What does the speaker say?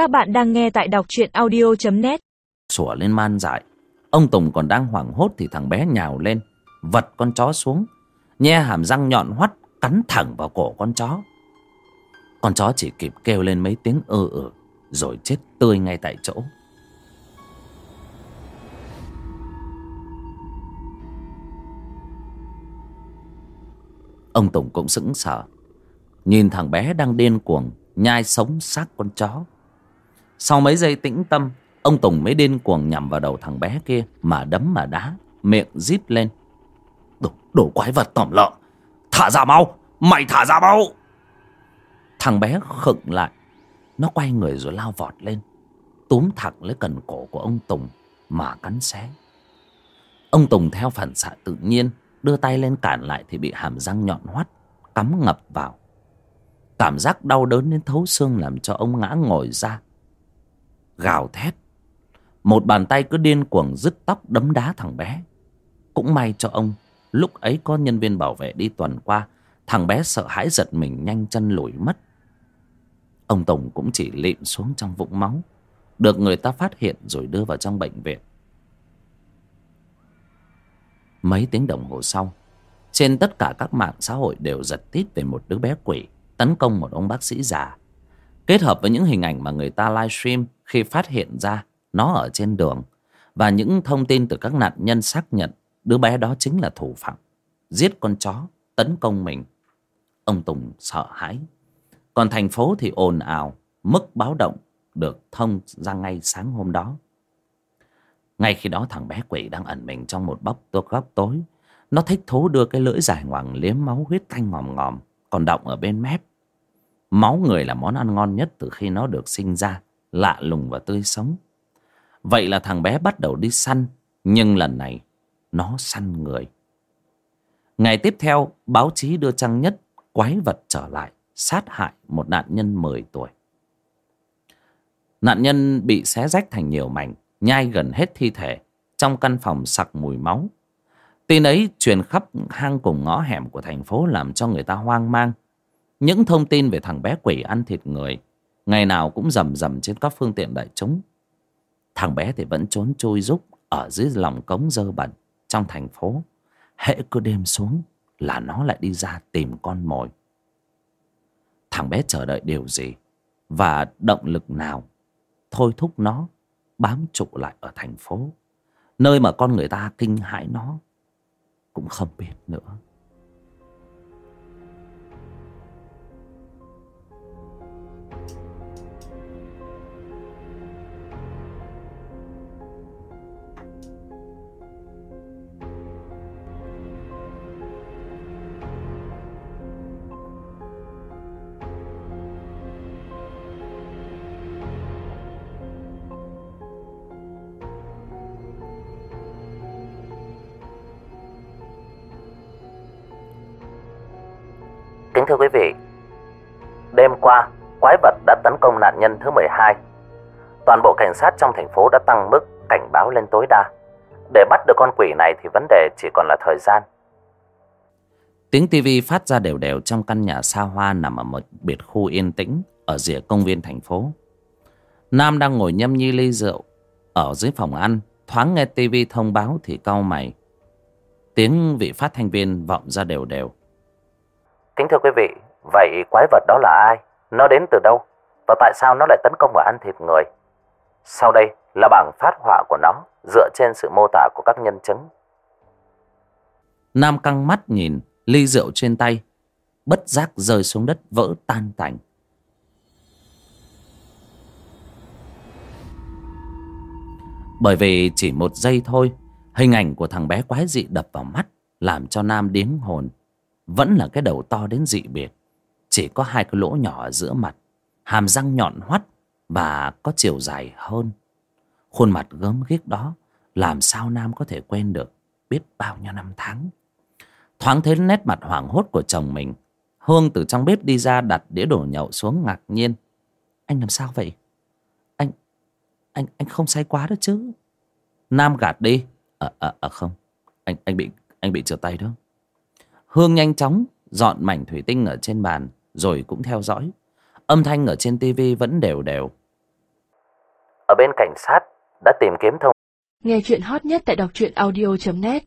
Các bạn đang nghe tại đọc truyện audio.net Sủa lên man dại. Ông Tùng còn đang hoảng hốt thì thằng bé nhào lên, Vật con chó xuống, Nhe hàm răng nhọn hoắt, Cắn thẳng vào cổ con chó. Con chó chỉ kịp kêu lên mấy tiếng ơ ơ, Rồi chết tươi ngay tại chỗ. Ông Tùng cũng sững sờ, Nhìn thằng bé đang điên cuồng, Nhai sống xác con chó. Sau mấy giây tĩnh tâm Ông Tùng mới điên cuồng nhằm vào đầu thằng bé kia Mà đấm mà đá Miệng rít lên. Đồ, đồ quái vật tỏm lợn Thả ra mau Mày thả ra mau. Thằng bé khựng lại Nó quay người rồi lao vọt lên Túm thẳng lấy cần cổ của ông Tùng Mà cắn xé. Ông Tùng theo phản xạ tự nhiên Đưa tay lên cản lại thì bị hàm răng nhọn hoắt Cắm ngập vào. Cảm giác đau đớn đến thấu xương làm cho ông ngã ngồi ra. Gào thét. Một bàn tay cứ điên cuồng dứt tóc đấm đá thằng bé. Cũng may cho ông, Lúc ấy có nhân viên bảo vệ đi tuần qua, Thằng bé sợ hãi giật mình nhanh chân lùi mất. Ông Tùng cũng chỉ lịm xuống trong vũng máu, Được người ta phát hiện rồi đưa vào trong bệnh viện. Mấy tiếng đồng hồ sau, Trên tất cả các mạng xã hội đều giật tít về một đứa bé quỷ Tấn công một ông bác sĩ già. Kết hợp với những hình ảnh mà người ta livestream khi phát hiện ra nó ở trên đường. Và những thông tin từ các nạn nhân xác nhận Đứa bé đó chính là thủ phạm. Giết con chó, Tấn công mình. Ông Tùng sợ hãi. Còn thành phố thì ồn ào, Mức báo động được thông ra ngay sáng hôm đó. Ngay khi đó thằng bé quỷ đang ẩn mình trong một bóc tô góc tối. Nó thích thú đưa cái lưỡi dài ngoằng liếm máu huyết tanh ngòm ngòm, Còn động ở bên mép. Máu người là món ăn ngon nhất từ khi nó được sinh ra. Lạ lùng và tươi sống. Vậy là thằng bé bắt đầu đi săn, Nhưng lần này nó săn người. Ngày tiếp theo, báo chí đưa trang nhất Quái vật trở lại, sát hại một nạn nhân 10 tuổi. Nạn nhân bị xé rách thành nhiều mảnh, nhai gần hết thi thể, trong căn phòng sặc mùi máu. Tin ấy truyền khắp hang cùng ngõ hẻm của thành phố làm cho người ta hoang mang. Những thông tin về thằng bé quỷ ăn thịt người ngày nào cũng rầm rầm trên các phương tiện đại chúng. Thằng bé thì vẫn trốn chui rúc ở dưới lòng cống dơ bẩn trong thành phố. Hễ cứ đêm xuống là nó lại đi ra tìm con mồi. Thằng bé chờ đợi điều gì và động lực nào thôi thúc nó bám trụ lại ở thành phố. Nơi mà con người ta kinh hãi nó cũng không biết nữa. Kính thưa quý vị, đêm qua, quái vật đã tấn công nạn nhân thứ 12. Toàn bộ cảnh sát trong thành phố đã tăng mức cảnh báo lên tối đa. Để bắt được con quỷ này thì vấn đề chỉ còn là thời gian. Tiếng tivi phát ra đều đều trong căn nhà xa hoa nằm ở một biệt khu yên tĩnh ở rìa công viên thành phố. Nam đang ngồi nhâm nhi ly rượu ở dưới phòng ăn, thoáng nghe tivi thông báo thì cau mày. Tiếng vị phát thanh viên vọng ra đều đều. Kính thưa quý vị, vậy quái vật đó là ai? Nó đến từ đâu? Và tại sao nó lại tấn công và ăn thịt người? Sau đây là bảng phát họa của nó dựa trên sự mô tả của các nhân chứng. Nam căng mắt nhìn ly rượu trên tay, bất giác rơi xuống đất vỡ tan tành. Bởi vì chỉ một giây thôi, hình ảnh của thằng bé quái dị đập vào mắt, làm cho Nam điếng hồn vẫn là cái đầu to đến dị biệt. Chỉ có hai cái lỗ nhỏ ở giữa mặt hàm răng nhọn hoắt và có chiều dài hơn. Khuôn mặt gớm ghiếc đó làm sao nam có thể quên được biết bao nhiêu năm tháng. Thoáng thấy nét mặt hoảng hốt của chồng mình hương từ trong bếp đi ra đặt đĩa đồ nhậu xuống ngạc nhiên. Anh làm sao vậy? Anh anh anh không say quá đó chứ. Nam gạt đi. Ờ à, à, à, không. Anh anh bị anh bị trượt tay đó. Hương nhanh chóng dọn mảnh thủy tinh ở trên bàn, rồi cũng theo dõi. Âm thanh ở trên tivi vẫn đều đều. ở bên cảnh sát, đã tìm kiếm thông Nghe chuyện hot nhất tại đọc truyện audio.net